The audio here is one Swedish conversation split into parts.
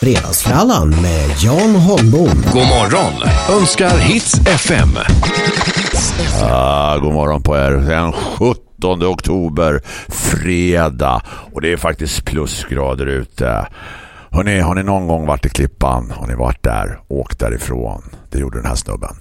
Fredagsfrallan med Jan Holmbom. God morgon önskar Hits FM. Ah, god morgon på er. Den 17 oktober, fredag. Och det är faktiskt plusgrader ute. Hörrni, har ni någon gång varit i Klippan? Har ni varit där? Åkt därifrån. Det gjorde den här snubben.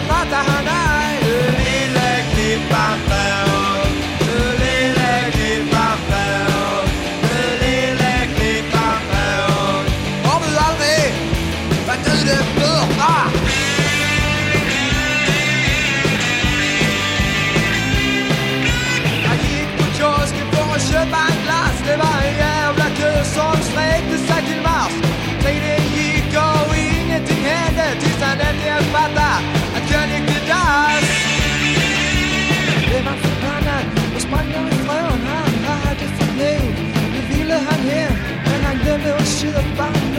Lurad men goodbye.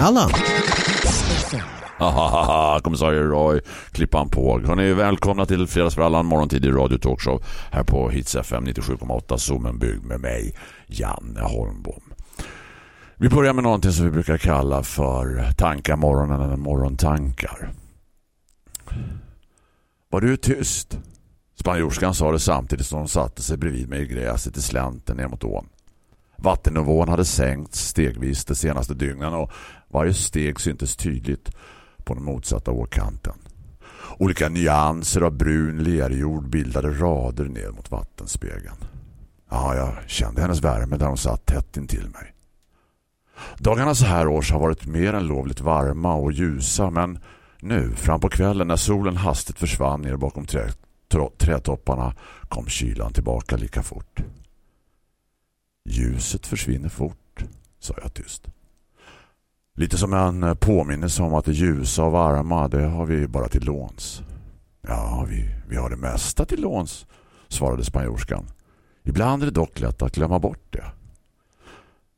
Fredagsfrallan. Hahaha, kommissarie Roy, klippan på. Hörrni, välkomna till Fredagsfrallan, morgontidig radio talkshow här på Hits FM 97,8, Zoomen byggd med mig, Janne Holmbom. Vi börjar med någonting som vi brukar kalla för tankar morgonen eller morgontankar. Var du tyst? Spanjorskan sa det samtidigt som hon satte sig bredvid mig i gräset i slänten ner mot ån. Vattennivån hade sänkts stegvis de senaste dygnen och varje steg syntes tydligt på den motsatta åkanten. Olika nyanser av brun lerjord bildade rader ner mot vattenspegeln. Ja, jag kände hennes värme där hon satt tätt intill mig. Dagarna så här års har varit mer än lovligt varma och ljusa men nu, fram på kvällen när solen hastigt försvann ner bakom trä, trå, trätopparna kom kylan tillbaka lika fort. Ljuset försvinner fort, sa jag tyst. Lite som en eh, påminnelse om att det ljusa och varma, det har vi bara till låns. Ja, vi, vi har det mesta till låns, svarade spanjorskan. Ibland är det dock lätt att glömma bort det.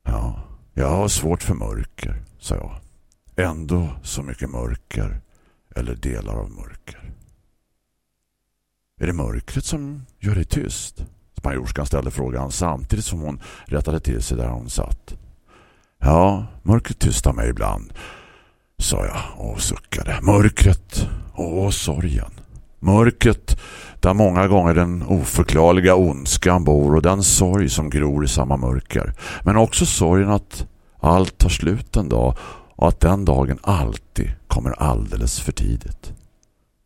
Ja, jag har svårt för mörker, sa jag. Ändå så mycket mörker, eller delar av mörker. Är det mörkret som gör dig tyst? Spanjorskan ställde frågan samtidigt som hon rättade till sig där hon satt. Ja, mörkret tystar mig ibland, sa jag och suckade. Mörkret och sorgen. Mörkret där många gånger den oförklarliga ondskan bor och den sorg som gror i samma mörker. Men också sorgen att allt tar slut en dag och att den dagen alltid kommer alldeles för tidigt.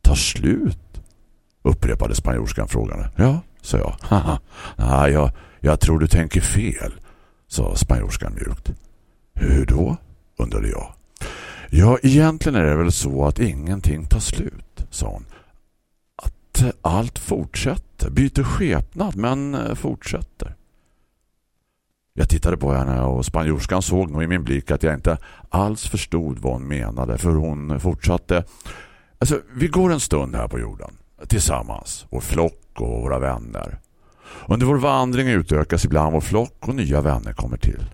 Tar slut? upprepade spanjorskan frågande. Ja, sa jag. Haha. Nej, jag, jag tror du tänker fel, sa spanjorskan mjukt. Hur då? undrade jag. Ja, egentligen är det väl så att ingenting tar slut, sa hon. Att allt fortsätter, byter skepnad, men eh, fortsätter. Jag tittade på henne och spanjorskan såg nog i min blick att jag inte alls förstod vad hon menade för hon fortsatte. Alltså, vi går en stund här på jorden tillsammans, vår flock och våra vänner. Under vår vandring utökas ibland vår flock och nya vänner kommer till.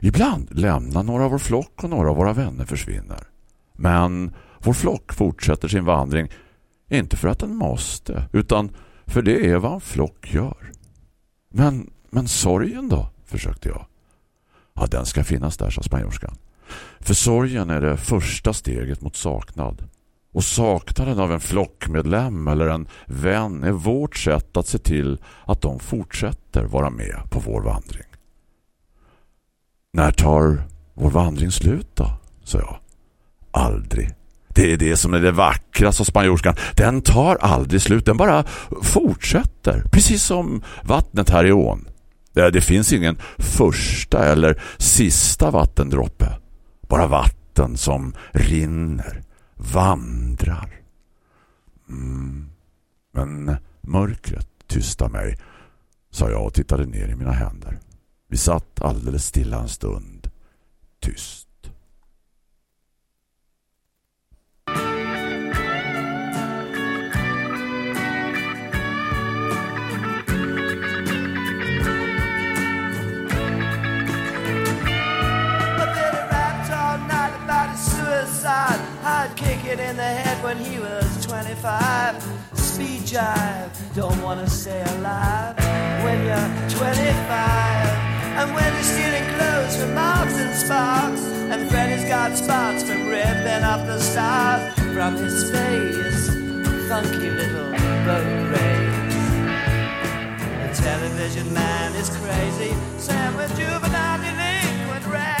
Ibland lämnar några av vår flock och några av våra vänner försvinner. Men vår flock fortsätter sin vandring inte för att den måste, utan för det är vad en flock gör. Men, men sorgen då, försökte jag. Ja, den ska finnas där, sa spanjorskan. För sorgen är det första steget mot saknad. Och saknaden av en flockmedlem eller en vän är vårt sätt att se till att de fortsätter vara med på vår vandring. När tar vår vandring slut då? sa jag. Aldrig. Det är det som är det vackra, sa spanjorskan. Den tar aldrig slut, den bara fortsätter. Precis som vattnet här i ån. Det finns ingen första eller sista vattendroppe. Bara vatten som rinner, vandrar. Mm. Men mörkret tystar mig, sa jag och tittade ner i mina händer. Vi satt alldeles stilla en stund, tyst. I'd kick it in the head when he was 25. Speed jive, don't wanna stay alive when you're 25. And when you're stealing clothes from Marks and Sparks. And Freddy's got spots from ripping off the stars from his face. Funky little boat race. The television man is crazy. Sam with juvenile delinquent wrecks.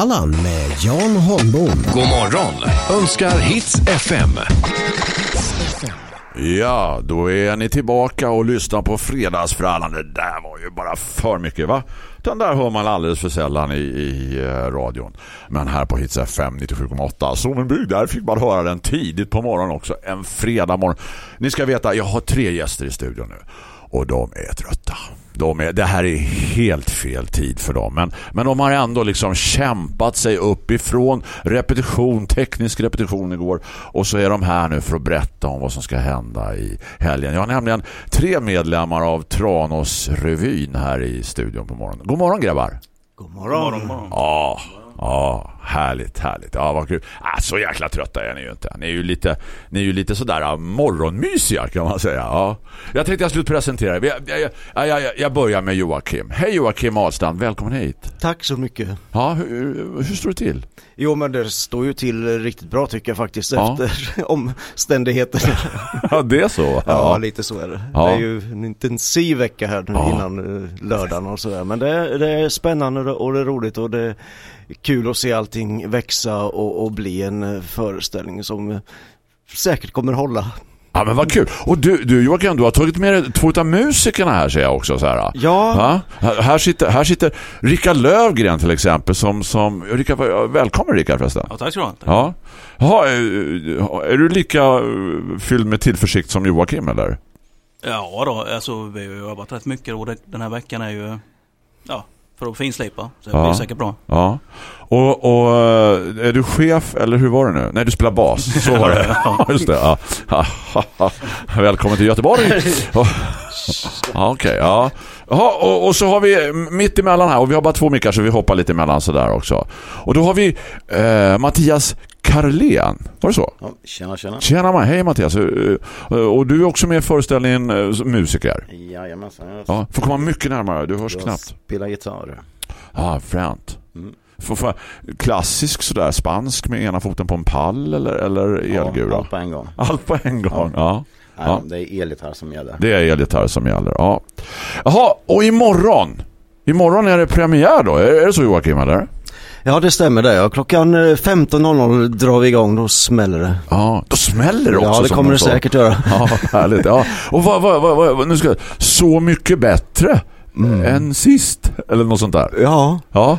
Fredagsfrallan med Jan Holmbom. God morgon önskar Hits FM. Ja, då är ni tillbaka och lyssnar på fredagsfrallan. Det där var ju bara för mycket va? Den där hör man alldeles för sällan i, i eh, radion. Men här på Hits FM 97,8 som en bygg, där fick man höra den tidigt på morgonen också. En fredag morgon. Ni ska veta, jag har tre gäster i studion nu. Och de är trötta. De är, det här är helt fel tid för dem. Men, men de har ändå liksom kämpat sig upp ifrån repetition, teknisk repetition igår. Och så är de här nu för att berätta om vad som ska hända i helgen. Jag har nämligen tre medlemmar av Tranos revyn här i studion på morgonen. God morgon grabbar! God morgon. Ja, ja, härligt, härligt. Ja, vad kul. Ah, så jäkla trötta är ni ju inte. Ni är ju lite, ni är ju lite sådär ah, morgonmysiga kan man säga. Ja. Jag tänkte jag skulle presentera er. Jag, jag, jag, jag, börjar med Joakim. Hej Joakim Ahlstrand, välkommen hit. Tack så mycket. Ja, hur, hur står det till? Jo men det står ju till riktigt bra tycker jag faktiskt Ja. efter omständigheterna. Ja, det är så. Ja, lite så är det. Ja. Det är ju en intensiv vecka här nu Ja. innan eh, lördagen och sådär. Men det är, det är spännande och det- är roligt och det kul att se allting växa och, och bli en eh, föreställning som eh, säkert kommer hålla. Ja, men vad kul. Och du, du Joakim, du har tagit med dig två av musikerna här ser jag också. Så här. Ja, Va? Här, sitter, här sitter Rickard Lövgren till exempel som, som Rickard, välkommen Rickard förresten. Ja, tack du ha. Ja. Jaha, är, är du lika eh, fylld med tillförsikt som Joakim eller? Ja då, alltså vi har jobbat rätt mycket och den här veckan är ju ja, för att finslipa. Så det Ja. blir säkert bra. Ja. Och, och eh, är du chef eller hur var det nu? Nej, du spelar bas. Så var det. Ja, Just det. Ja. Välkommen till Göteborg. Ja, Ja, Okej, ja. Jaha, och, och så har vi mitt emellan här och vi har bara två mickar så vi hoppar lite emellan sådär också. Och då har vi eh, Mattias Karlén. Var det så? Ja, tjena, tjena. Tjena, man. hej Mattias. Eh, Och du är också med i föreställningen eh, musiker. Jajamensan. Ja, får komma mycket närmare. Du hörs jag knappt. spelar gitarr. Ja, fränt. Mm. Får, får, klassisk sådär, spansk med ena foten på en pall eller, eller Ja, elgura? allt på en gång. Allt på en gång, ja. Nej, Ja. Det är elgitarr som gäller. Det är elgitarr som gäller, ja. Jaha, och imorgon. Imorgon är det premiär då, är, är det så Joakim eller? Ja det stämmer det. Ja. Klockan eh, 15.00 drar vi igång, då smäller det. Ja, då smäller det också. Ja det kommer de det sa. säkert göra. Ja, härligt. Ja. Och vad, vad, vad, vad, nu ska jag, så mycket bättre än sist, eller något sånt där. Ja, Ja.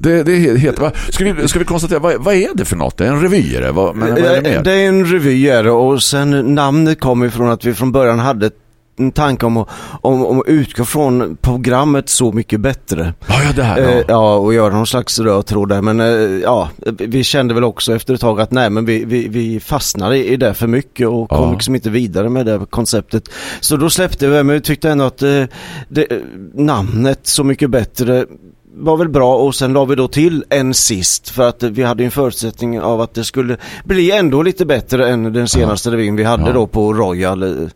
Det, det helt... va- Ska vi, ska vi konstatera, vad, vad är det för något? Det är en revy, är det? Vad, men vad är det Eh, mer? Det är en revy är det, och sen namnet kommer ifrån att vi från början hade en tanke om att, om, om att utgå från programmet Så mycket bättre. Ja, ja, det här. Eh, Ja. ja, och göra någon slags röd tråd där. Men eh, ja, vi kände väl också efter ett tag att nej men vi, vi, vi fastnade i det för mycket och kom Ja. liksom inte vidare med det konceptet. Så då släppte vi men vi tyckte ändå att eh, det, namnet Så mycket bättre var väl bra och sen la vi då till en sist för att vi hade en förutsättning av att det skulle bli ändå lite bättre än den senaste revyn vi hade Ja. då på Royal eh,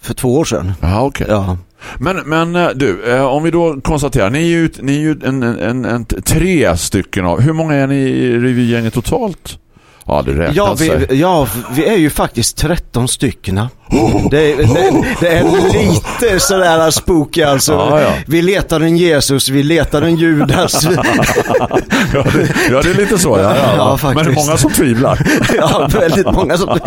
för två år sedan. Ja, okej. Ja. Men, men eh, du, eh, om vi då konstaterar, ni är ju, ni är ju en, en, en, tre stycken av, hur många är ni i revygänget totalt? Ja, det räknas Ja sig. vi, ja, vi är ju faktiskt 13 stycken. Det, är- det, det är lite sådär spooky alltså. Ja, ja. Vi letar en Jesus, vi letar en Judas. ja, det, ja, det är lite så. Ja, ja. Men det är många som tvivlar. ja, väldigt många som...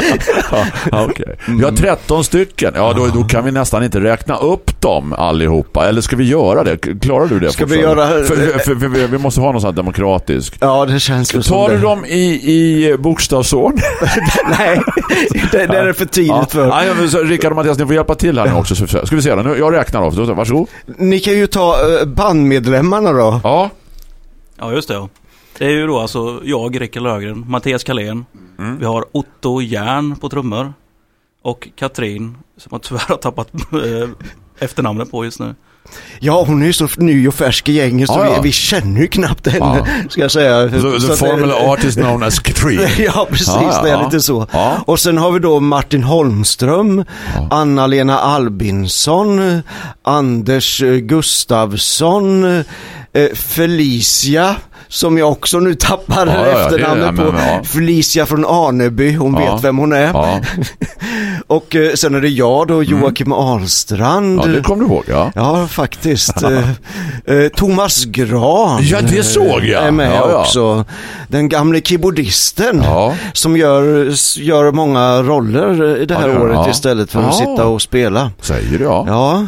ja, okej. Vi har 13 stycken. Ja, då, då kan vi nästan inte räkna upp dem allihopa. Eller ska vi göra det? Klarar du det? Ska vi göra- För, för, för, vi- vi måste ha något sånt demokratiskt. Ja, det känns som Tar du det. dem i, i bokstavsordning? Nej, det, är för tidigt för. Ja, men så, Rickard och Mattias, ni får hjälpa till här nu också. Så- Ska vi se då? Nu, jag räknar av. Så- Varsågod. Ni kan ju ta eh, bandmedlemmarna då. Ja. Ja, just det. Ja. Det är ju då alltså jag, Rickard Löfgren, Mattias Kalén. Mm. Vi har Otto Järn på trummor. Och Katrin, som jag tyvärr har tappat eh, efternamnet på just nu. Ja, hon är ju så ny och färsk i gänget så Ja, ja. Vi, vi känner ju knappt henne, Ja. ska jag säga. The, the formal eh, artist known as Katrin. Ja, precis. Det är lite så. Och sen har vi då Martin Holmström, Anna-Lena Albinsson, Anders Gustavsson, eh, Felicia, som jag också nu tappar Ja, ja, ja, efternamnet är- på. men, ja. Felicia från Aneby, hon Ja. vet vem hon är. Ja. Och eh, sen är det jag då, Joakim Ahlstrand. ja, det kom du ihåg, ja. Ja, faktiskt. Eh, eh, Thomas Gran Ja, det såg jag. är med Ja, ja. också. Den gamle keyboardisten Ja. som gör, gör många roller eh, det här Ja, året istället för att Ja. sitta och spela. Säger du, ja. Ja,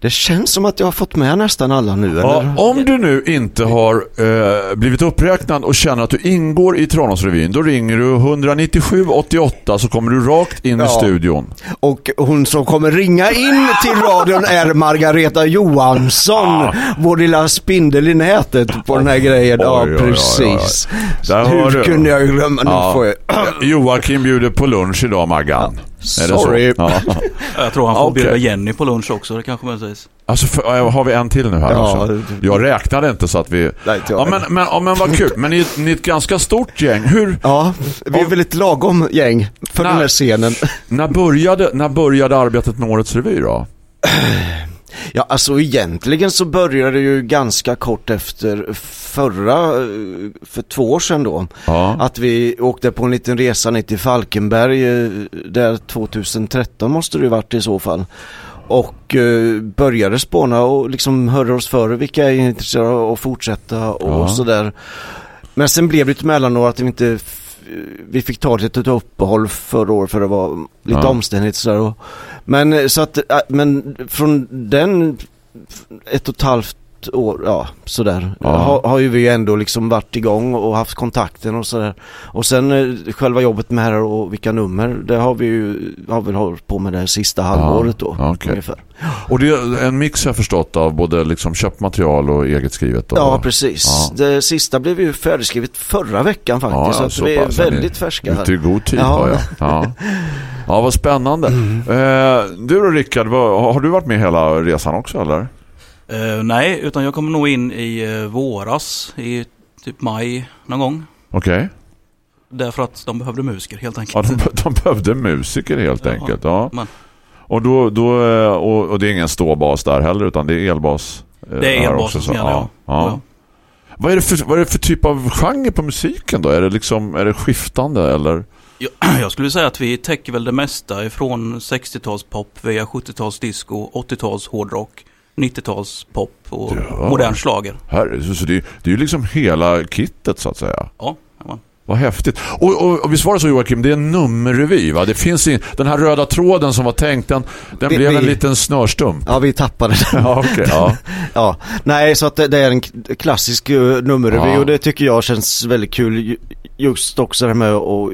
det känns som att jag har fått med nästan alla nu. Ja, Eller? om du nu inte har eh, blivit uppräknad och känner att du ingår i Tranåsrevyn, då ringer du 197 88 så kommer du rakt in i Ja. studion. Och hon som kommer ringa in till radion är Margareta Johansson, vår lilla spindel i nätet på den här grejen. Ja, Oj, oj, oj, oj. precis. Där har Hur kunde jag glömma? Nu Ja. får jag... Joakim bjuder på lunch idag, Maggan. Det Sorry. Ja. Jag tror han får Okej. bjuda Jenny på lunch också, det kanske möjligtvis. Alltså för, har vi en till nu här Ja, också? Jag räknade inte så att vi... Nej, inte jag Ja men, men, ja, men vad kul. Men ni, är ett- ni är ett ganska stort gäng. Hur, Ja, vi är väl ett lagom gäng för Nej. den här scenen. när, började, när började arbetet med Årets Revy då? Ja, alltså egentligen så började det ju ganska kort efter förra, eh, för två år sedan då. Ja. Att vi åkte på en liten resa ner till Falkenberg, eh, där 2013 måste det ju varit i så fall. Och eh, började spåna och liksom hörde oss före vilka är intresserade av att fortsätta och Ja. sådär. Men sen blev det ett mellanår att vi inte vi fick ta ett uppehåll förra året för det var lite Ja. omständigt sådär. Och, men eh, så att, eh, men från den ett och ett halvt år, ja sådär, Ja. har, har ju vi ändå liksom varit igång och haft kontakten och sådär. Och sen eh, själva jobbet med här och vilka nummer, det har vi ju, har väl hållit på med det sista halvåret då. Ja, okej. Ungefär. Och det är en mix jag förstått av både liksom köpt material och eget skrivet. Och, Ja, precis. Ja. Det sista blev ju färdigskrivet förra veckan faktiskt. Ja, så så vi är väldigt färska Ute i god tid Ja. Mm. ja. ja. ja. Vad spännande. Eh, du då Rickard, vad, har du varit med hela resan också eller? Eh, nej, utan jag kommer nog in i eh, våras, i typ maj någon gång. Okej. Därför att de behövde musiker helt Ja, enkelt. de, de behövde musiker helt Ja. enkelt. Ja. Men Och, då, då, eh, och, och det är ingen ståbas där heller utan det är elbas. det är här elbasen också, som så. gäller, ja. ja. ja. Vad, är det för, vad är det för typ av genre på musiken då? Är det, liksom, är det skiftande eller? Jag, jag skulle säga att vi täcker väl det mesta ifrån 60-tals pop via 70-tals disco, 80-tals hårdrock, 90-tals pop och Ja. modern slager. Här, så, det, det är ju liksom hela kittet så att säga. Ja. Vad häftigt. Och, och, och visst var det så Joakim, det är en nummerrevy va? Det finns in, den här röda tråden som var tänkt, den, den Vi- blev en vi- liten snörstump. Ja, vi tappade den. Ja, okej. ja. Ja, nej så att det, det är en klassisk uh, nummerrevy Ja. och det tycker jag känns väldigt kul. Ju- Just också det med att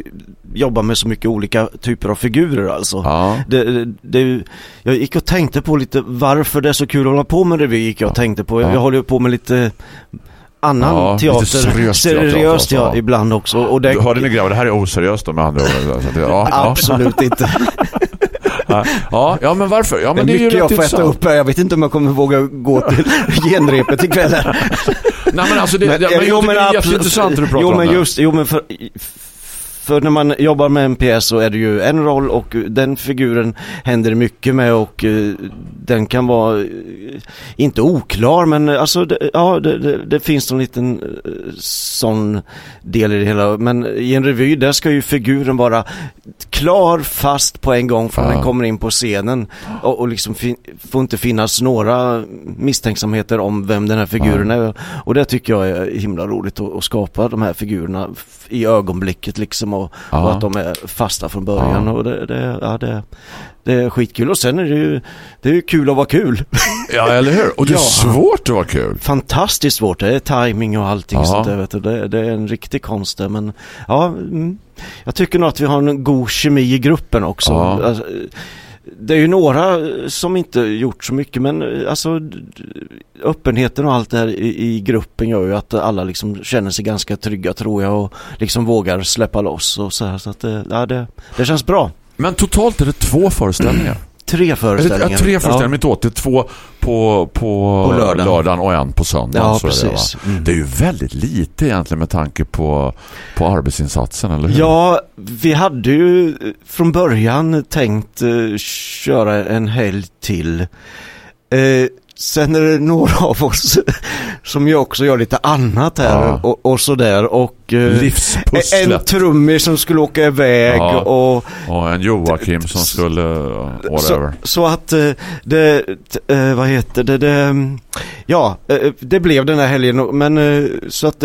jobba med så mycket olika typer av figurer alltså. ja. Det, det, jag gick och tänkte på lite varför det är så kul att hålla på med revy gick jag och tänkte på. Jag, Ja. jag håller ju på med lite annan Ja, teater. seriös teater seriöst alltså, ja, ja. ibland också. Och det, hörde ni grabbar, det här är oseriöst då med andra ord. Så att, det- ja. Absolut inte. Ja, ja, men varför? Ja, Det men det är mycket jag får äta upp här. Jag vet inte om jag kommer våga gå till genrepet ikväll. Nej, men alltså det, Men- det, men, jo, tycker det är jätteintressant hur du pratar Jo om men det. just, jo men för, för när man jobbar med en pjäs så är det ju en roll och den figuren händer mycket med och eh, den kan vara, eh, inte oklar men alltså det, ja det, det, det finns en liten eh, sån del i det hela. Men i en revy där ska ju figuren vara klar fast på en gång från Ja. den kommer in på scenen och, och liksom får inte finnas några misstänksamheter om vem den här figuren är. Och det tycker jag är himla roligt att, att skapa de här figurerna i ögonblicket liksom och, Ja. och att de är fasta från början Ja. och det, det, ja, det, det är skitkul och sen är det ju det är ju kul att vara kul. Ja, eller hur? Och det är Ja. svårt att vara kul. Fantastiskt svårt, det är timing och allting Ja. sånt där vet du. Det, det är en riktig konst det, men ja, mm, jag tycker nog att vi har en god kemi i gruppen också. Ja. Alltså, det är ju några som inte gjort så mycket men alltså öppenheten och allt det här i, i gruppen gör ju att alla liksom känner sig ganska trygga tror jag och liksom vågar släppa loss och så här så att eh, ja, det, det känns bra. Men totalt är det två föreställningar. Tre föreställningar. ja, tre föreställningar, åt. Det är två på, på, På lördagen. lördagen och en på söndagen. Ja, är det, precis. Mm. det är ju väldigt lite egentligen med tanke på, på arbetsinsatsen, eller hur? Ja, vi hade ju från början tänkt eh, köra en helg till. Eh, sen är det några av oss som ju också gör lite annat här Ja. och, och sådär och eh, en Livspusslet. trummis som skulle åka iväg Ja. och Och en Joakim som skulle, whatever. så, så att eh, det, eh, vad heter det, det mm, ja, eh, det blev den här helgen men så att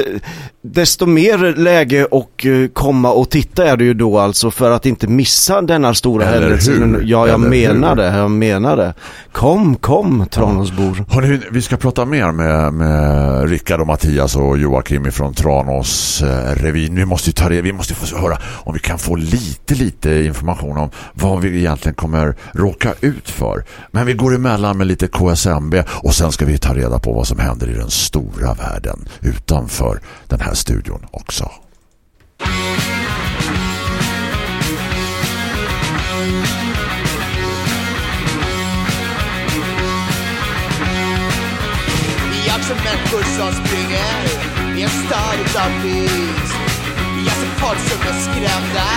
desto mer läge och eh, komma och titta är det ju då alltså för att inte missa denna stora Eller händelsen. hur? Ja, jag Eller menar hur? det, jag menar det. Kom, kom Tranåsbor. Hörrni, vi ska prata mer med, med Rickard och Mattias och Joakim ifrån Tranås Eh, revyn. Vi måste ju ta det, vi måste få höra om vi kan få lite, lite information om vad vi egentligen kommer råka ut för. Men vi går emellan med lite KSMB och sen ska vi ta reda på vad som händer i den stora världen utanför den här studion också. Jag alltså som människor som en stad utav lis. Jag ser folk som är skrämda,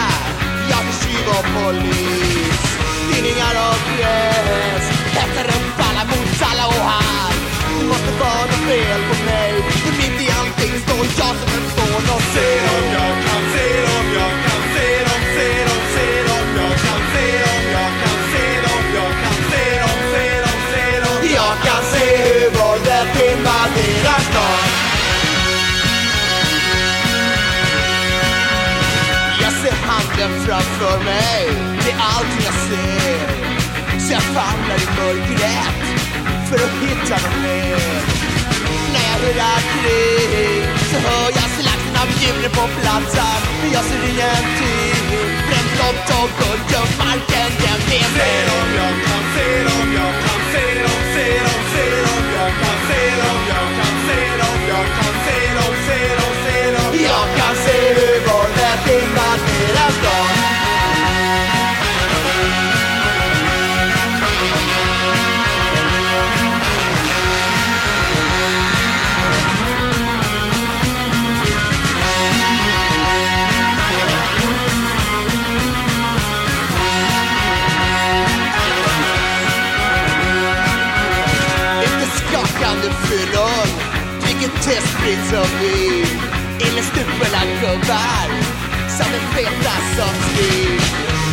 jag blir tjuv och polis. Tidningar och gräs hettar upp alla mot alla och här Det måste vara något fel på mig, för mitt i allting står jag som en fån och ser om jag kan framför mig, det är allt jag ser. Så jag famlar i mörkret för att hitta nåt mer. När jag hurrar kring så hör jag slakten av djuren på platsen Men jag ser ingenting, bränt blått och guld gör marken den med. Se dem, jag kan se dem, jag kan se dem, se dem, se dem, jag kan se dem, jag kan se dem, jag kan se se dem, blandade fyllon Dricker testsprit som vin Eller stupela gubbar Som är feta som svin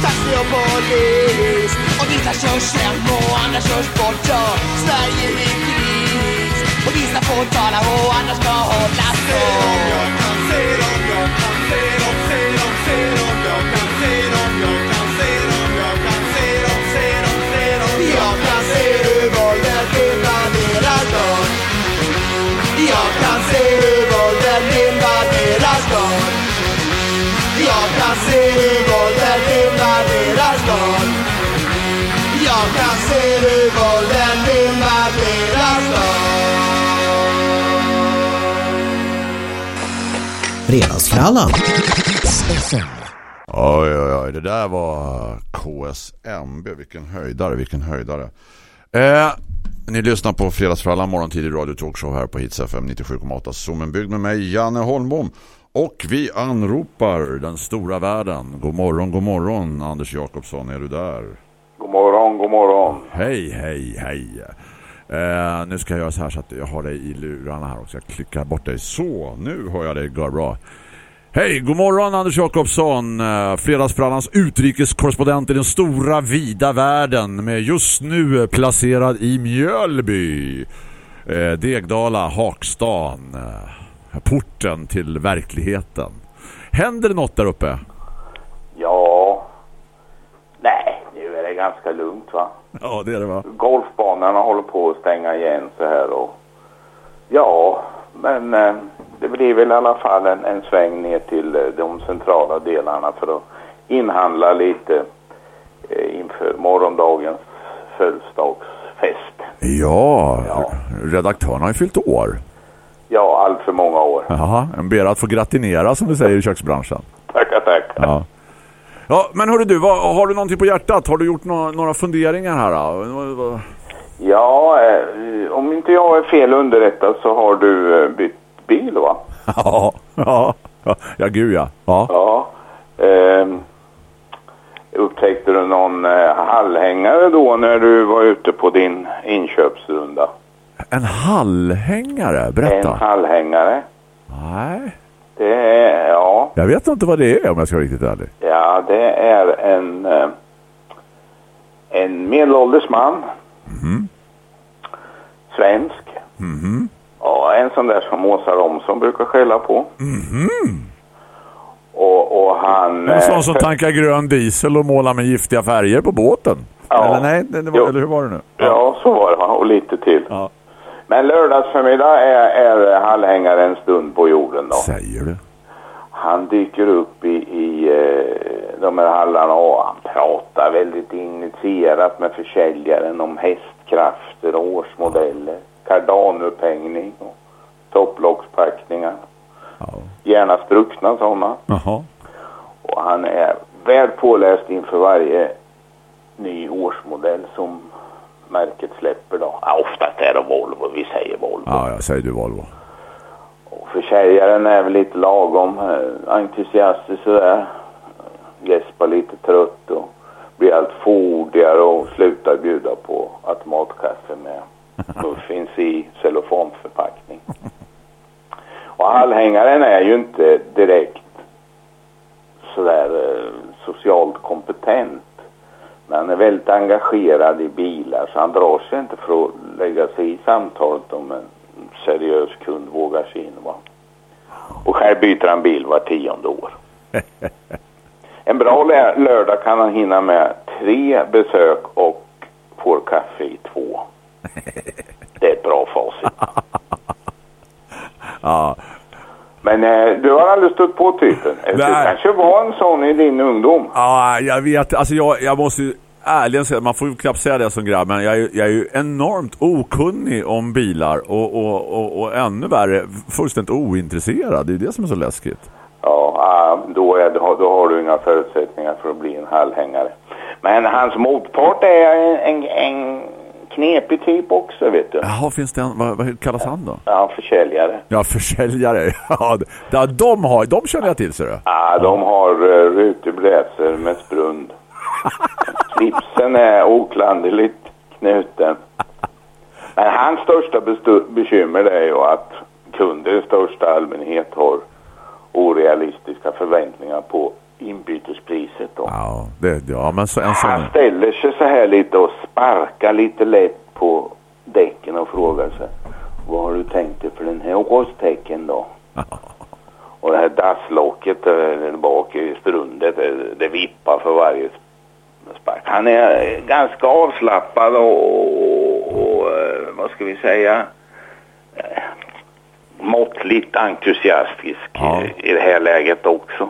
Taxi och polis. Och vissa körs hem och andra körs bort ja. Sverige i kris. Och vissa får tala och andra ska hålla stånd Jag kan se dem, jag kan se dem, se dem, se dem Jag kan se dem, jag Jag kan se hur våldet invaderar stan Jag kan se hur våldet invaderar stan Fredagsfrallan. Oj, oj, oj. Det där var KSMB. Vilken höjdare, vilken höjdare. Eh, ni lyssnar på Fredagsfrallan morgontid radio talkshow här på Hits FM 97,8. Zoomen med mig, Janne Holmbom. Och vi anropar den stora världen. God morgon, god morgon. Anders Jakobsson, är du där? God morgon, god morgon. Hej, hej, hej. Eh, nu ska jag göra så här så att jag har dig i lurarna här också. Jag klickar bort dig. Så, nu hör jag dig går bra. Hej, god morgon Anders Jakobsson. Eh, Fredagsbrallans utrikeskorrespondent i den stora vida världen med just nu placerad i Mjölby. Eh, Degdala, Hakstan. Porten till verkligheten. Händer det något där uppe? Ja, nej, nu är det ganska lugnt va. Ja, det är det va? Golfbanorna håller på att stänga igen så här och ja, men eh, det blir väl i alla fall en, en sväng ner till eh, de centrala delarna för att inhandla lite eh, inför morgondagens födelsedagsfest. Ja, Ja. redaktören har ju fyllt år. Ja, allt för många år. Jaha, en ber att få gratinera som vi säger i köksbranschen. Tackar, tackar. Ja. Ja, men hörru du, vad, har du någonting på hjärtat? Har du gjort nå- några funderingar här? Då? Ja, eh, om inte jag är fel underrättad så har du eh, bytt bil va? Ja, ja, ja, ja, gud ja. Ja, Ja. Ehm, upptäckte du någon eh, hallhängare då när du var ute på din inköpsrunda? En hallhängare, berätta. En hallhängare. Nej, Det är, ja, jag vet inte vad det är om jag ska vara riktigt ärlig. ja det är en, eh, en medelålders man. Svensk. Ja, en sån där som Åsa Romson brukar skälla på. Och, och han... En sån eh, som tankar grön diesel och målar med giftiga färger på båten. Ja. Eller nej, det, var, eller hur var det nu? Ja, så var det? Och lite till. Ja. Men lördagsförmiddag är, är hallhängare en stund på jorden då. Säger du? Han dyker upp i, i eh, de här hallarna och han pratar väldigt initierat med försäljaren om hästkrafter och årsmodeller, kardanupphängning och topplockspackningar. Ja. Gärna spruckna sådana. Jaha. Och han är väl påläst inför varje ny årsmodell som märket släpper då. Ja, oftast är det Volvo, vi säger Volvo. Ja, jag säger du Volvo. Och försäljaren är väl lite lagom eh, entusiastisk sådär. Gäspar lite trött och blir allt fordigare och slutar bjuda på automatkaffe med muffins i cellofanförpackning. Och hallhängaren är ju inte direkt sådär eh, socialt kompetent. Men han är väldigt engagerad i bilar så han drar sig inte för att lägga sig i samtalet om en seriös kund vågar sig in. Va? Och själv byter han bil var tionde år. En bra lö- lördag kan han hinna med tre besök och får kaffe i två. Det är ett bra facit. Ja, Men eh, du har aldrig stött på typen. Eh, Du Nej. kanske var en sån i din ungdom. ja jag vet. Alltså jag, jag måste ju ärligen säga, man får ju knappt säga det som grabb, men jag är, ju- jag är ju enormt okunnig om bilar och, och, och, och ännu värre, fullständigt ointresserad. Det är det som är så läskigt. Ja, ah, då, är, då, har- då har du inga förutsättningar för att bli en hallhängare. Men hans motpart är en, en, en knepig typ också, vet du. Jaha, finns det en, vad, vad kallas han då? Ja, försäljare. Ja, försäljare. Ja, de, har, de känner jag till, ser du. Ja, de har uh, rutebläser med sprund. Slipsen är oklanderligt knuten. Men hans största bekymmer är ju att kunder i största allmänhet har orealistiska förväntningar på inbytespriset. Då. Ja, det, ja men så, en sån... Han ställer sig så här lite och sparkar lite lätt på däcken och frågar sig vad har du tänkt dig för den här rosttecken då? och det här dasslocket eh, där bak i sprundet det, det vippar för varje spark. Han är eh, ganska avslappnad och, och, och eh, vad ska vi säga eh, måttligt entusiastisk Ja. i det här läget också.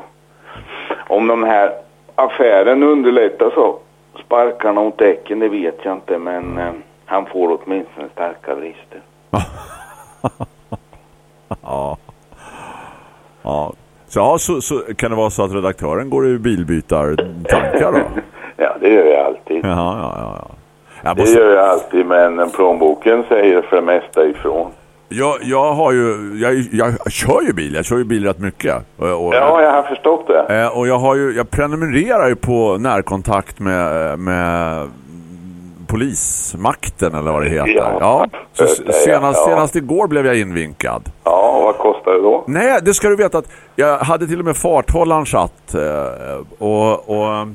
Om den här affären underlättas av sparkarna åt däcken, det vet jag inte, men eh, han får åtminstone starka brister. Ja. Ja. Så, ja, så, så kan det vara så att redaktören går i bilbytartankar då? Ja, det gör jag alltid. Ja, ja, ja. Jag, Det måste, gör jag alltid, men plånboken säger för det mesta ifrån. Jag, jag har ju, jag, jag kör ju bil, jag kör ju bil rätt mycket. Och, och, Ja, jag har förstått det. Eh, och jag har ju, jag prenumererar ju på närkontakt med, med polismakten eller vad det heter. Ja, Ja. Så senast, senast igår blev jag invinkad. Ja, vad kostar det då? Nej, det ska du veta att jag hade till och med farthållaren satt eh, och, och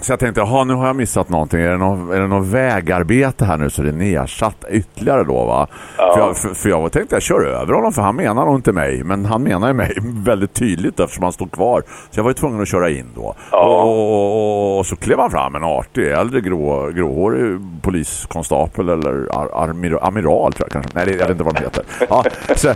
så jag tänkte, jaha nu har jag missat någonting. Är det någon, är det någon vägarbete här nu så det är nedsatt ytterligare då va? För, jag, för, för jag tänkte jag kör över honom för han menar nog inte mig. Men han menar ju mig väldigt tydligt eftersom han stod kvar. Så jag var ju tvungen att köra in då. Ja. Och, och, och, och så klev han fram en artig, äldre grå, gråhårig poliskonstapel eller ar, armir, amiral tror jag kanske. Nej, det, jag vet inte vad de heter. Ja, så, eh,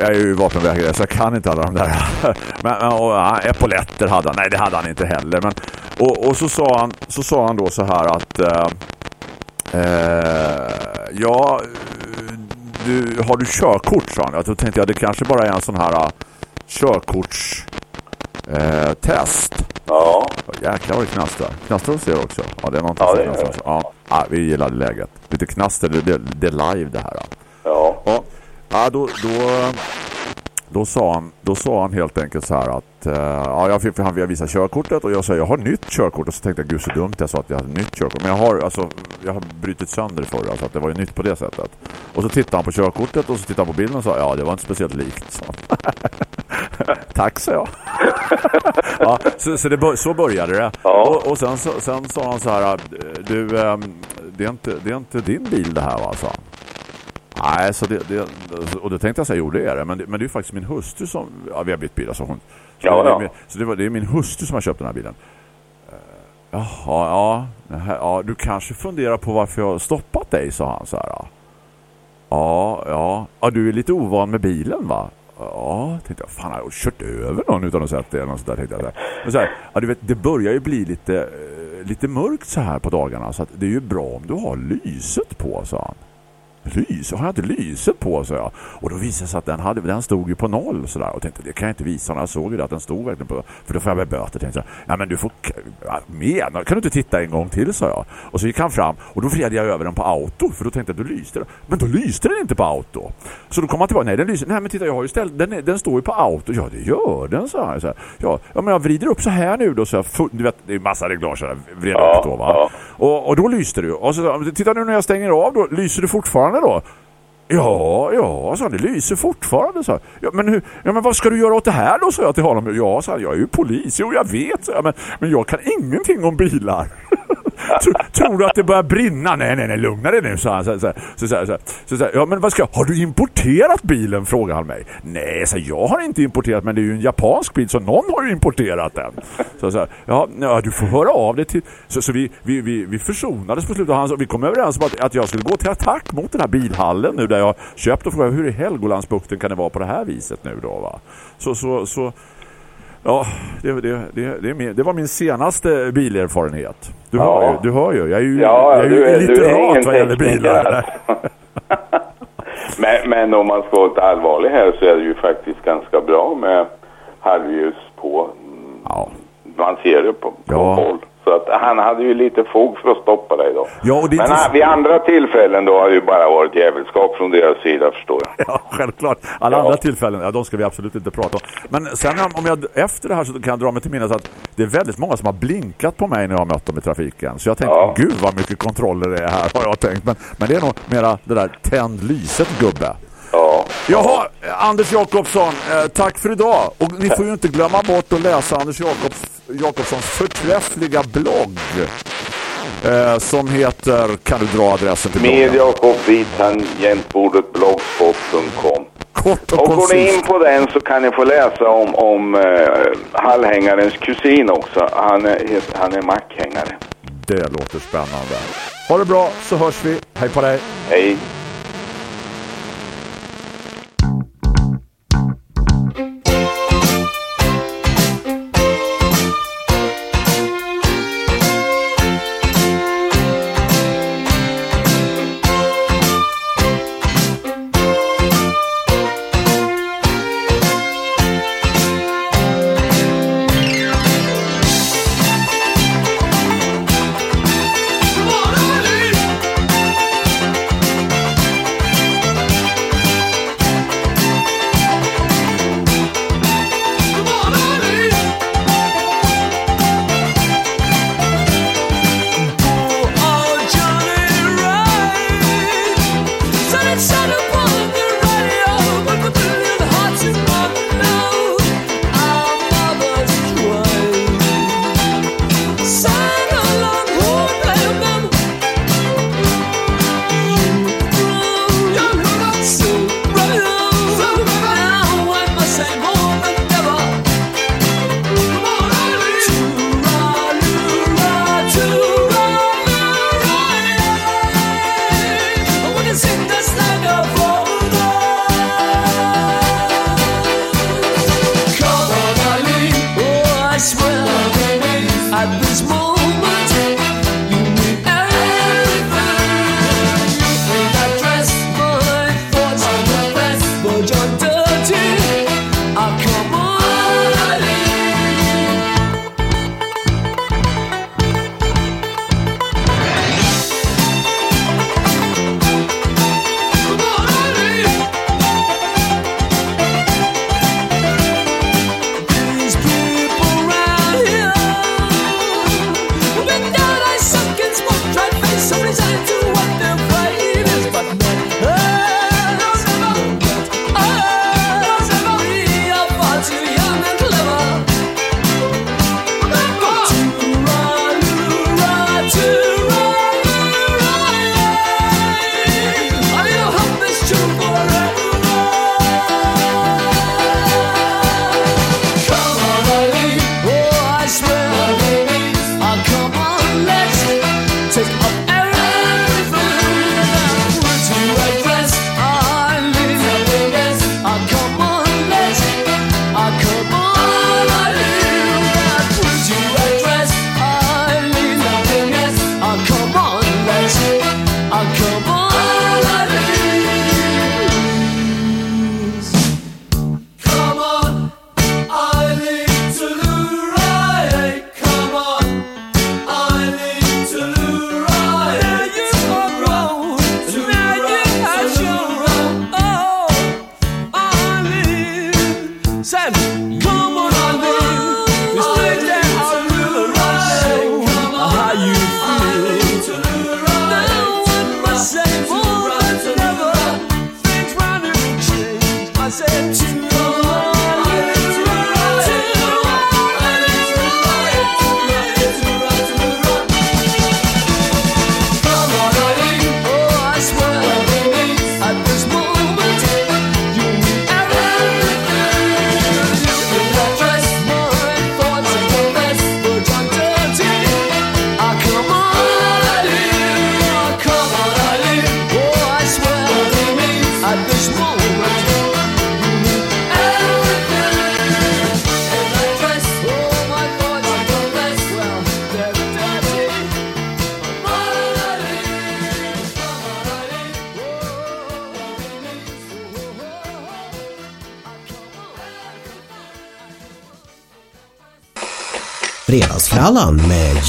jag är ju vapenvägrare så jag kan inte alla de där. Men, och, ja, epauletter hade han. Nej, det hade han inte heller. Men, och, och så, sa han, så sa han då så här att eh, eh, ja, du, har du körkort sa han. Jag tänkte jag det kanske bara är en sån här uh, körkorts eh, test. Ja, Jäklar vad det knastrar. Knastrar hos er också? Ja, det är någonting Ja, det gör också. Ja, ja, vi gillade läget. Lite knaster, det, det, det är live det här. ja. Ja, ja då, då, då, sa han, då sa han helt enkelt så här att eh, ja, jag fick han via visa körkortet och jag sa jag har nytt körkort och så tänkte jag gud så dumt jag sa att jag hade nytt körkort men jag har alltså jag har brutit sönder för det så att det var ju nytt på det sättet. Och så tittade han på körkortet och så tittade han på bilden och sa ja det var inte speciellt likt så. Tack sa jag. ja, så så, det, så började det. Ja. Och, och sen, så, sen sa han så här du ehm, det, är inte, det är inte din bil det här va sa han. Nej, så det, det, och då tänkte jag säga, jo det är det. Men det, men det är faktiskt min hustru som, ja vi har bytt bil alltså hon. Så, Ja, det, ja. är min- så det, var, det är min hustru som har köpt den här bilen. Eh, Jaha, ja, ja. Du kanske funderar på varför jag har stoppat dig, sa han så här. Ja, ja, ja. ja du är lite ovan med bilen va? Ja, tänkte jag, fan har jag kört över någon utan att sett det eller något sånt där, tänkte jag. Men så här, ja du vet, det börjar ju bli lite, eh, lite mörkt så här på dagarna så att det är ju bra om du har lyset på, sa han. Lys? Har jag inte lyset på? Så jag. Och då visade det sig att den, hade, den stod ju på noll sådär. Och tänkte, det kan jag inte visa när jag såg ju att den stod verkligen på För då får jag väl böter. Tänkte jag, ja men du får... Menar, kan du inte titta en gång till, sa jag. Och så gick han fram och då vred jag över den på auto. För då tänkte jag, då lyste den. Men då lyste den inte på auto. Så då kom han tillbaka, nej den lyser. Nej men titta, jag har ju ställt, den, den står ju på auto. Ja det gör den, sa han. Så här, ja, ja men jag vrider upp så här nu då. Så jag, du vet, det är massa reglage där. Vred upp då va. Och, och då lyste ju. Och så, titta nu när jag stänger av då. Lyser det fortfarande då? Ja, ja, så det lyser fortfarande så. Ja, men hur, ja, men vad ska du göra åt det här då sa jag till honom. Ja, så jag är ju polis. Jo, jag vet så jag, men men jag kan ingenting om bilar. tror, du att det börjar brinna? Nej, nej, nej, lugna dig nu sa han. Så, så, så, så, så, så, så, ja, men vad ska har du importerat bilen frågar han mig. Nej, så jag har inte importerat men det är ju en japansk bil så någon har ju importerat den. Så, så, ja, ja, du får höra av dig till så, så vi, vi, vi, vi försonades på slutet. Han, sa- vi kom överens om att, att jag skulle gå till attack mot den här bilhallen nu där jag köpt och frågade hur i Helgolandsbukten kan det vara på det här viset nu då va? Så, så, så Ja, det, det, det, min, det var min senaste bilerfarenhet. Du, Ja. hör, ju, du hör ju, jag är ju, Ja, jag är ju är- lite du är rat ingen vad gäller bilar. Men, men om man ska vara lite allvarlig här så är det ju faktiskt ganska bra med halvljus på. Ja. Man ser det på, på Ja. håll. Så att han hade ju lite fog för att stoppa dig då. Ja, Men inte- ah, vid andra tillfällen då har det ju bara varit jävelskap från deras sida förstår jag. Ja, självklart. Alla Ja. andra tillfällen, ja, de ska vi absolut inte prata om. Men sen om jag, efter det här så kan jag dra mig till minnes att det är väldigt många som har blinkat på mig när jag har mött dem i trafiken. Så jag tänkte, Ja. gud vad mycket kontroller det är här, har jag tänkt. Men, men det är nog mera det där tänd lyset, gubbe. Ja. Jaha, Anders Jakobsson, eh, tack för idag. Och ni får ju inte glömma bort att läsa Anders Jakobs, Jakobssons förträffliga blogg. Eh, som heter, kan du dra adressen till bloggen? Med Jakob vid tangentbordet blogspot.com. Kort och, Och går ni in på den så kan ni få läsa om, om eh, hallhängarens kusin också. Han är, han är mackhängare. Det låter spännande. Ha det bra så hörs vi. Hej på dig. Hej.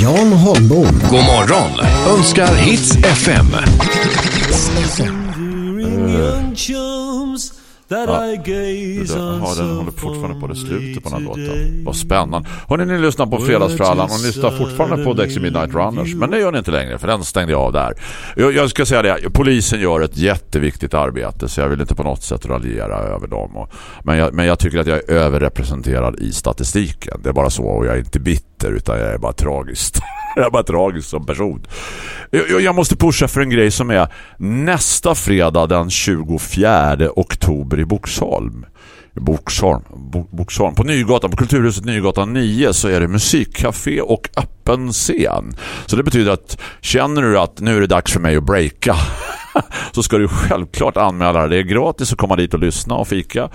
Jan Holmbom. God morgon önskar Hits FM. Ja, den håller fortfarande på det slutet på den här låten. Vad spännande. Hörrni, ni lyssnar på Fredagsfrallan och ni lyssnar fortfarande på Dexy Midnight Runners. Men det gör ni inte längre, för den stängde jag av där. Jag, jag ska säga det, polisen gör ett jätteviktigt arbete så jag vill inte på något sätt raljera över dem. Och, men, jag, men jag tycker att jag är överrepresenterad i statistiken. Det är bara så och jag är inte bitter utan jag är bara tragiskt. Jag är bara tragisk som person. Jag, jag måste pusha för en grej som är nästa fredag den 24 oktober i Boxholm. Boxholm, Boksholm. På Nygatan, på Kulturhuset Nygatan 9 så är det musikcafé och öppen scen. Så det betyder att känner du att nu är det dags för mig att breaka så ska du självklart anmäla det. Det är gratis att komma dit och lyssna och fika.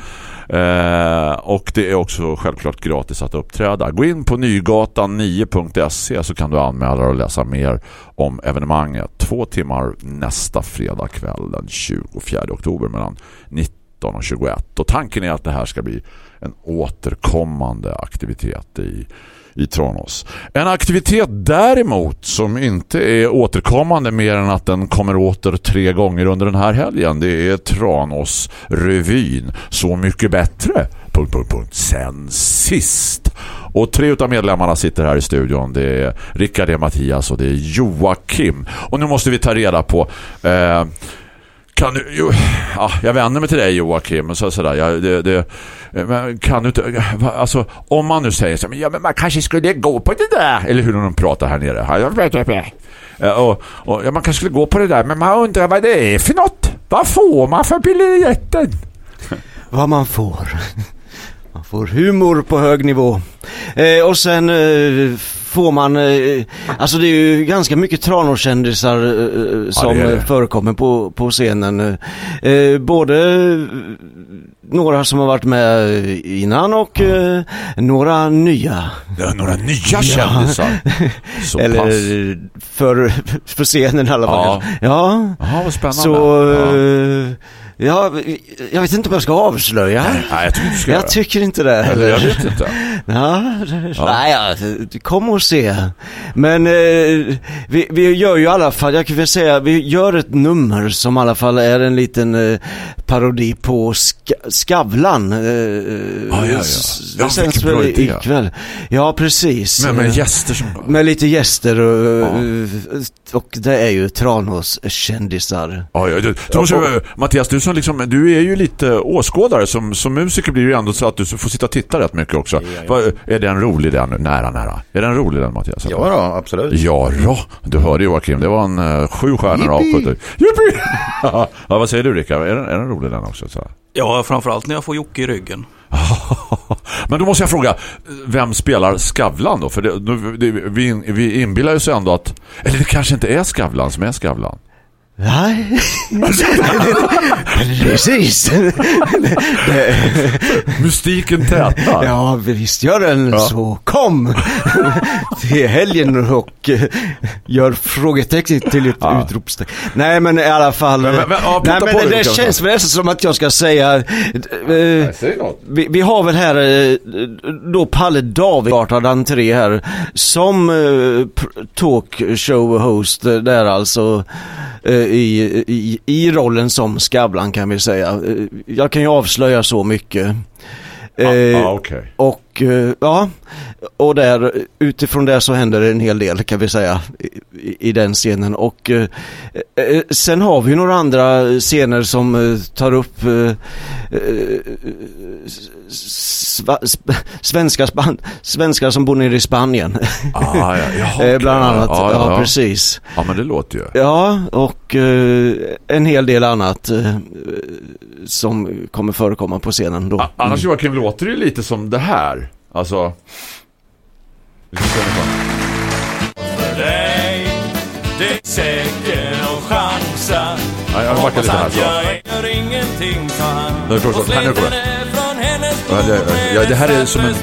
Eh, och det är också självklart gratis att uppträda. Gå in på nygatan9.se så kan du anmäla och läsa mer om evenemanget. Två timmar nästa fredag kväll den 24 oktober mellan 19 och 21. Och tanken är att det här ska bli en återkommande aktivitet i i Tranås. En aktivitet däremot som inte är återkommande mer än att den kommer åter tre gånger under den här helgen. Det är Tranås revyn. Så mycket bättre. Punkt, punkt, punkt. Sen sist. Och tre av medlemmarna sitter här i studion. Det är Rickard, det är Mattias och det är Joakim. Och nu måste vi ta reda på... Eh, kan du, jo, ja, jag vänder mig till dig Joakim så sådär, jag, det, det, men kan du inte alltså, om man nu säger så, men, ja, men man kanske skulle gå på det där. Eller hur de pratar här nere. Ja, och, och, ja, man kanske skulle gå på det där men man undrar vad det är för något. Vad får man för biljetten? Vad man får. Man får humor på hög nivå. Eh, och sen eh, får man, eh, alltså det är ju ganska mycket Tranåskändisar eh, som det är det. eh, förekommer på, på scenen. Eh, både några som har varit med innan och eh, några nya. är några nya kändisar så Eller pass för, för scenen i alla fall. Ja. Ja. Jaha, vad spännande Så, ja. eh, ja, jag vet inte om jag ska avslöja. Nej, jag tycker du ska Jag tycker inte det. Eller jag vet inte Ja, det- nej, ja, kom och se. Men eh, vi, vi gör ju i alla fall, jag kan väl säga, vi gör ett nummer som i alla fall är en liten eh, parodi på ska, Skavlan. Eh, Ja, ja, ja. Ja, vilken bra idé. ikväll. Ja, precis. men med Eh, gäster som med lite gäster och, Ja. och det är ju Tranås kändisar. Ja, ja, du, du måste, ju- Mattias, du, som liksom, du är ju lite åskådare. Som, som musiker blir det ju ändå så att du får sitta och titta rätt mycket också. Vad- är den rolig den? Nära, nära. Är den rolig den, Mattias? Ja då, absolut. Ja, då. du hörde Joakim. Det var en uh, sju stjärnor av Yippee! 70. Yippee! ja, vad säger du Rickard? Är den, är den rolig den också? Så? Ja, framförallt när jag får Jocke i ryggen. Men då måste jag fråga, vem spelar Skavlan då? För det, nu- det, vi, in- vi inbillar ju sig ändå att, eller det kanske inte är Skavlan som är Skavlan. Nej, precis. Mystiken tätar. Ja, visst gör den Ja. så. Kom till helgen och eh, gör frågetecken till ett Ja. utropstecken. Nej, men i alla fall. Men- men- men, ja, nej, men det, det, känns väl nästan som att jag ska säga. eh, Säg något. vi, vi har väl här eh, då Palle David startade entré här som eh, pr- talkshow host där alltså eh, i, i, i rollen som Skavlan kan vi säga. Eh, Jag kan ju avslöja så mycket. Ja, Eh, ja, okej. och eh, ja, och där utifrån det så händer det en hel del kan vi säga i, i den scenen. Och eh, eh, sen har vi några andra scener som eh, tar upp eh, eh, sva, svenska span, svenskar som bor nere i Spanien. Ah, ja, jaha. Bland annat. Ja, Ja, ja, precis. Ja, men det låter ju. Ja, och en hel del annat som kommer förekomma på scenen då. Annars Joakim låter det ju lite som det här. Alltså... Vi ska får- dig Det är säker och chansa Ja, jag backar lite här så. jag gör ingenting sa han. Nu är det först- Och här, nu Ja, det- ja, det här är som en-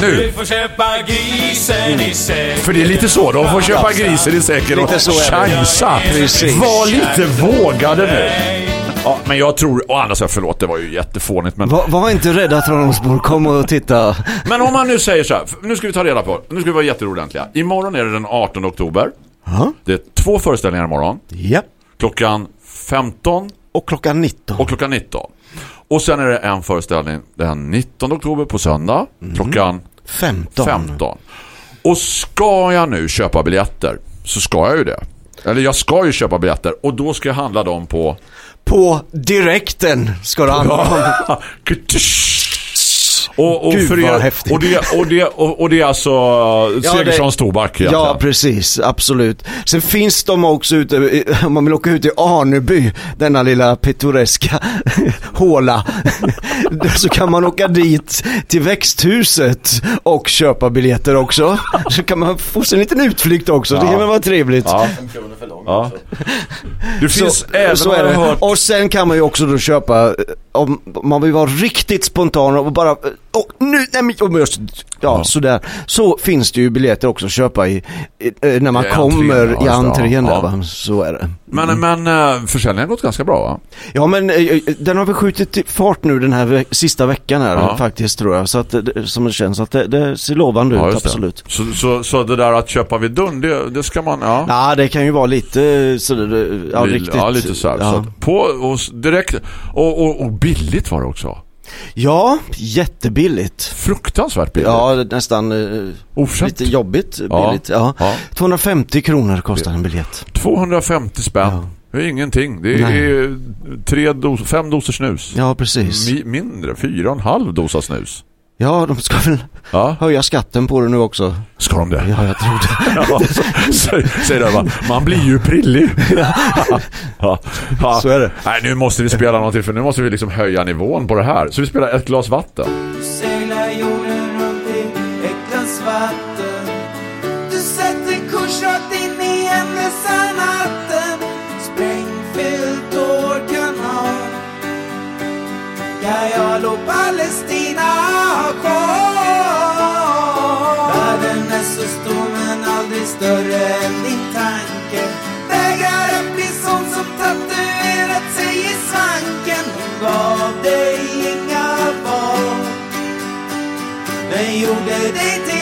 Nu! Vi får köpa grisen i säcken För det är lite så, de får köpa grisen i säcken och chansa. Precis. Var lite vågade nu. Ja, men jag tror, å andra sidan, förlåt, det var ju jättefånigt. Men, Var, var inte rädda Tranåsbor, kom och titta. men om man nu säger så här, nu ska vi ta reda på, nu ska vi vara jätteordentliga. Imorgon är det den 18 oktober. Ja. Det är två föreställningar imorgon. ja. Klockan 15 Och klockan 19. och klockan 19. Och sen är det en föreställning den 19 oktober på söndag. Klockan 15. 15. Och ska jag nu köpa biljetter så ska jag ju det. Eller jag ska ju köpa biljetter och då ska jag handla dem på... På direkten ska det handla om och, och, Gud, för vad er, häftigt. och, det, och, det, och, och det är alltså Ja, Segerssons det- tobak. Ja, precis. Absolut. Sen finns de också ute, om man vill åka ut i Arneby, denna lilla pittoreska håla, så kan man åka dit till växthuset och köpa biljetter också. Så kan man få sig en liten utflykt också, det Ja. kan väl vara trevligt. Ja. Ja. Det finns Så, även så är det. hört... Och sen kan man ju också då köpa, eh, om man vill vara riktigt spontan och bara, eh, och nu, nej men, och just, ja, Ja. sådär. Så finns det ju biljetter också att köpa i, i eh, när man I entrén, kommer ja, i entrén ja. där va? Så är det. Men, men eh, försäljningen har gått ganska bra va? Ja men eh, den har väl skjutit fart nu den här ve- sista veckan här Ja. faktiskt tror jag. Så att som det känns att det, det ser lovande ut, absolut. Så, så, så det där att köpa vid dörren, det, det ska man... Ja. Ja det kan ju vara lite sådär, ja riktigt. ja lite så här. Ja. Så på, och direkt, och, och, och billigt var det också. Ja, jättebilligt. Fruktansvärt billigt. Ja, nästan eh, lite jobbigt billigt. Ja. Ja. 250 kronor kostar en biljett. 250 spänn. Ja. Det är ingenting. Det Nej. är tre dos, fem doser snus. Ja, precis. Mi, mindre, fyra och en halv dosa snus. Ja, de ska väl Ja, höja skatten på det nu också. ska de det? Ja, jag tror det. Ja, säg, säg det va. Man blir ju prillig. ja. Ja. Så är det. Nej, nu måste vi spela någonting för nu måste vi liksom höja nivån på det här. Så vi spelar ett glas vatten. Den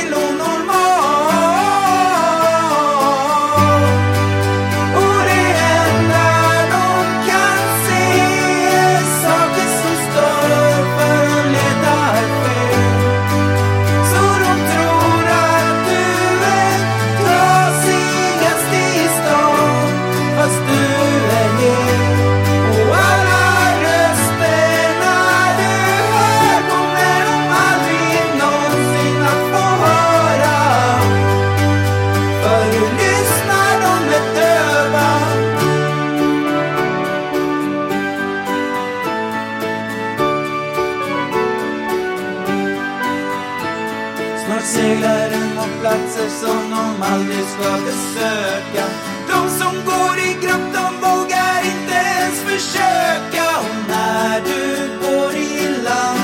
aldrig ska besöka. De som går i grupp, de vågar inte ens försöka. Och när du går i land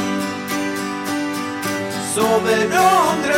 Sover de drömlöst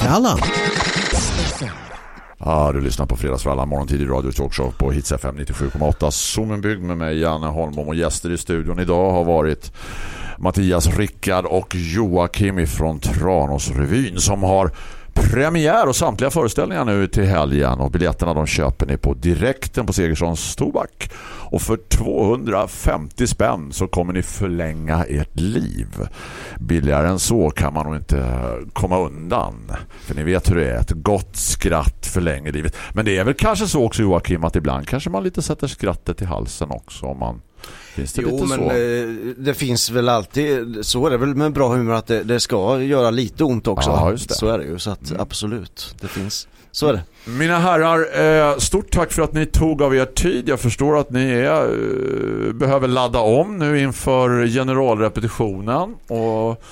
Fredagsfrallan. Ja, du lyssnar på Fredagsfrallan, morgontid i Radio Talkshow på Hits FM 97,8. Zoomenbygd med mig, Janne Holmbom och gäster i studion idag har varit Mattias Rickard och Joakim från Tranåsrevyn som har premiär och samtliga föreställningar nu till helgen och biljetterna de köper ni på direkten på Segerssons Tobak. Och för 250 spänn så kommer ni förlänga ert liv. Billigare än så kan man nog inte komma undan. För ni vet hur det är. Ett gott skratt förlänger livet. Men det är väl kanske så också Joakim att ibland kanske man lite sätter skrattet i halsen också om man Finns det Jo lite men så? eh, det finns väl alltid, så är det väl med bra humor att det, det ska göra lite ont också. Ja, just det. Så är det ju, så att absolut, det finns. Så är det. Mina herrar, eh, stort tack för att ni tog av er tid. Jag förstår att ni är, eh, behöver ladda om nu inför generalrepetitionen. Och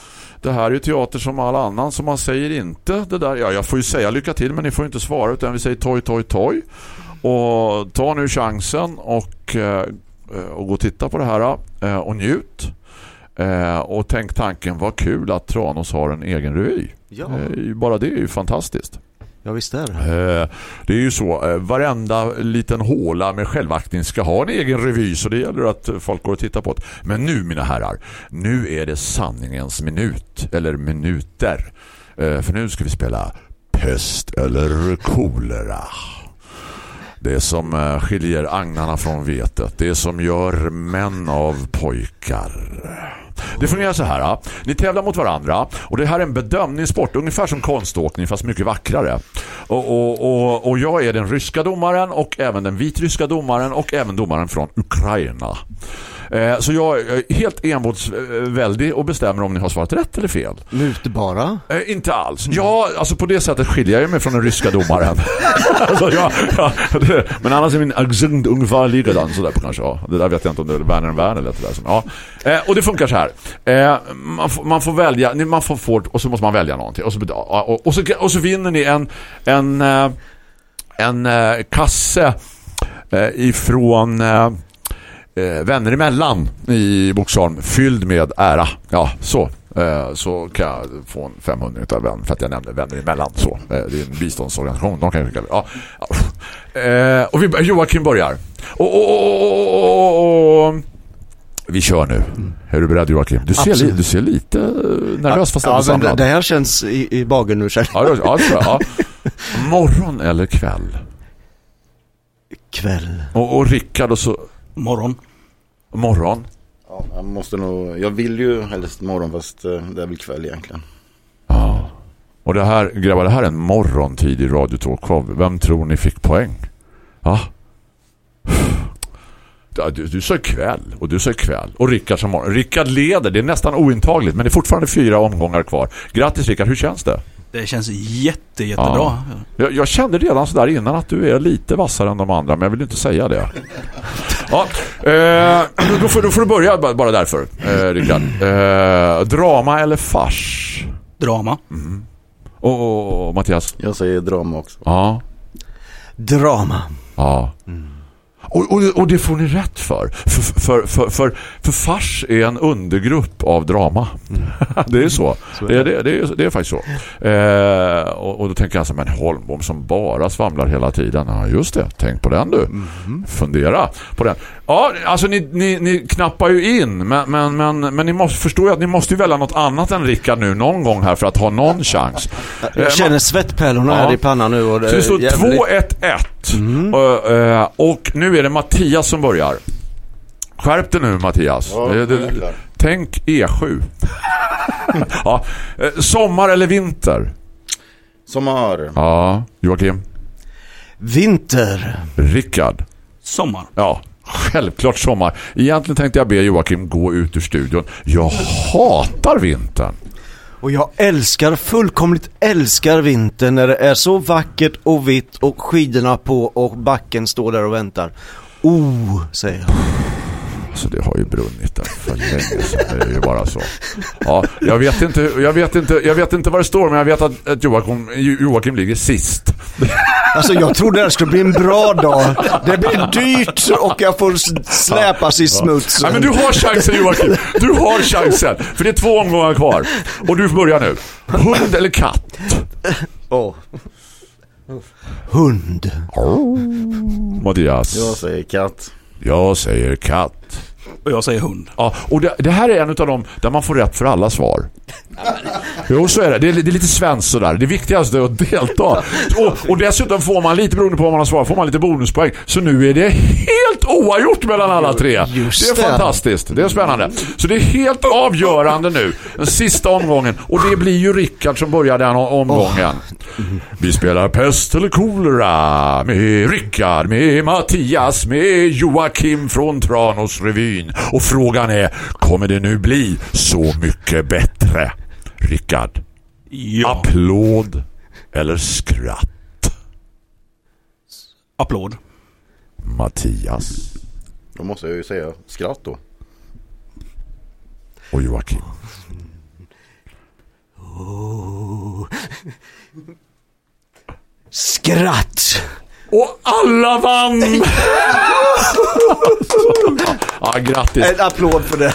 det här är ju teater som all annan, så man säger inte det där. Ja, jag får ju säga lycka till, men ni får inte svara utan vi säger toj, toj, toj. Och ta nu chansen och, och gå och titta på det här eh, och njut. Eh, och tänk tanken, vad kul att Tranås har en egen revy. Ja, Eh, bara det är ju fantastiskt. ja visst är det. Eh, Det är ju så, eh, varenda liten håla med självaktning ska ha en egen revy så det gäller att eh, folk går och tittar på det. Men nu mina herrar, nu är det sanningens minut, eller minuter. Eh, För nu ska vi spela pest eller kolera. Det som eh, skiljer agnarna från vetet. Det som gör män av pojkar. Det fungerar så här. ja. Ni tävlar mot varandra och det här är en bedömningssport. Ungefär som konståkning fast mycket vackrare. Och, och, och, och jag är den ryska domaren och även den vitryska domaren och även domaren från Ukraina. Eh, Så jag är helt envåldsväldig och bestämmer om ni har svarat rätt eller fel. Mutbara? Eh, inte alls. Ja, alltså på det sättet skiljer jag mig från den ryska domaren. alltså, ja, ja, det, men annars är min accent ungefär likadan sådär på kanske. Ja. Det där vet jag inte om det är Werner Werner eller det där. Som, ja. eh, och det funkar så här. Eh, man, får, man får välja, man får få, och så måste man välja någonting. Och så, och, och så, och så vinner ni en, en, eh, en eh, kasse eh, ifrån... Eh, vänner emellan i Boxholm fylld med ära. Ja, så. Eh, så kan jag få en 500 utav vän för att jag nämnde vänner emellan. Så. Eh, det är en biståndsorganisation. De kan jag. Ja. Ja. Eh, och vi, Joakim börjar. Och, och, och, vi kör nu. Är du beredd Joakim? Du ser, li, du ser lite nervös fast Ja, men det, här känns i, i bagen nu känner Ja, ja. Ja. Morgon eller kväll? Kväll. Och, och Rickard och så Morgon. Morgon. Ja, jag måste nog, jag vill ju helst morgon fast eh, det är väl kväll egentligen. Ja. Och det här, grabbar, det här är en morgontid i Radio Talkshow. Vem tror ni fick poäng? Ja. Du, du sa kväll och du sa kväll och Rickard som morgon. Rickard leder, det är nästan ointagligt men det är fortfarande fyra omgångar kvar. Grattis Rickard, hur känns det? Det känns jätte, jättebra. Ja. Jag, jag kände redan så där innan att du är lite vassare än de andra men jag vill inte säga det. Ja, eh, då, får, då får du börja bara därför, eh, Rickard. Eh, drama eller fars? Drama. Och, och, och Mattias? Jag säger drama också. Ja. Drama. Ja. Och, och, och, det får ni rätt för. För, för, för, för, för fars är en undergrupp av drama. Mm. det är så. så är det. Det, det, är, det är faktiskt så. Eh, och, och, då tänker jag alltså, men Holmbom som bara svamlar hela tiden. Ja, just det. Tänk på den du. Mm. Fundera på den. Ja, alltså ni, ni, ni knappar ju in. Men, men, men, men ni måste, förstår ju att ni måste välja något annat än Rickard nu någon gång här för att ha någon chans. Jag känner eh, svettpärlorna ja. här i pannan nu. Och det så det står 2-1-1 rätt. Mm. Och, eh, och nu är det Mattias som börjar. Skärp dig nu Mattias. Ja, det, det, tänk E7. ja. Eh, sommar eller vinter? Sommar. Ja, Joakim. Vinter. Rickard. Sommar. Ja, självklart sommar. Egentligen tänkte jag be Joakim gå ut ur studion. Jag hatar vintern. Och jag älskar, fullkomligt älskar vintern när det är så vackert och vitt och skidorna på och backen står där och väntar. Oh, säger jag. Så det har ju brunnit där för länge sedan. Det är ju bara så. Ja, jag vet inte, jag vet inte, jag vet inte vad det står men jag vet att, att Joakim, Joakim ligger sist. Alltså jag trodde det skulle bli en bra dag. Det blir dyrt och jag får släpas i smutsen. Nej, men du har chansen Joakim. Du har chansen. För det är två omgångar kvar. Och du börjar nu. Hund eller katt? Åh. Hund. Mattias. Jag säger katt. Jag säger katt. Och jag säger hund. Ja, och det, det här är en av dem där man får rätt för alla svar. Jo, så är det. Det är, det är lite svenskt sådär. Det viktigaste är att delta. Och, och dessutom får man lite beroende på vad man har svarat, får man lite bonuspoäng. Så nu är det helt oavgjort mellan alla tre. Just det är det. fantastiskt. Det är spännande. Så det är helt avgörande nu. Den sista omgången. Och det blir ju Rickard som börjar den omgången. Vi spelar pest eller kolera med Rickard, med Mattias, med Joakim från Tranås revyn. Och frågan är, kommer det nu bli så mycket bättre? Rickard, Ja. applåd eller skratt? Applåd. Mattias Då måste jag ju säga skratt då. och Joakim. Skratt! Och alla vann! ja, grattis. En applåd för det.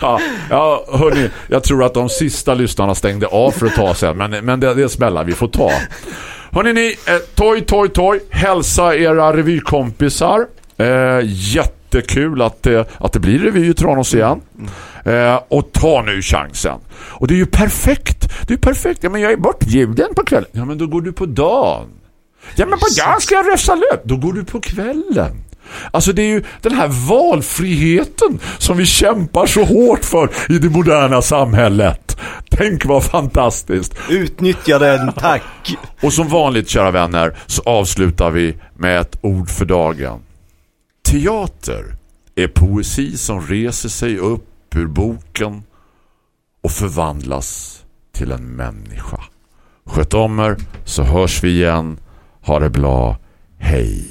Ja, ja hörni, jag tror att de sista lyssnarna stängde av för att ta sen, men, men det, det smällar vi får ta. Hörni ni, eh, toj, toj, toj, hälsa era revykompisar. Eh, jättekul att det, att det blir revy i Tranås igen. Eh, och ta nu chansen. Och det är ju perfekt. Det är perfekt. Ja, men jag är bortbjuden på kvällen. Ja, men då går du på dagen. Ja, men på dagen ska jag räfsa löp. Då går du på kvällen. Alltså det är ju den här valfriheten som vi kämpar så hårt för i det moderna samhället. Tänk vad fantastiskt. Utnyttja den, tack. Och som vanligt, kära vänner, så avslutar vi med ett ord för dagen. Teater är poesi som reser sig upp ur boken och förvandlas till en människa. Sköt om er så hörs vi igen. Ha det bra. Hej.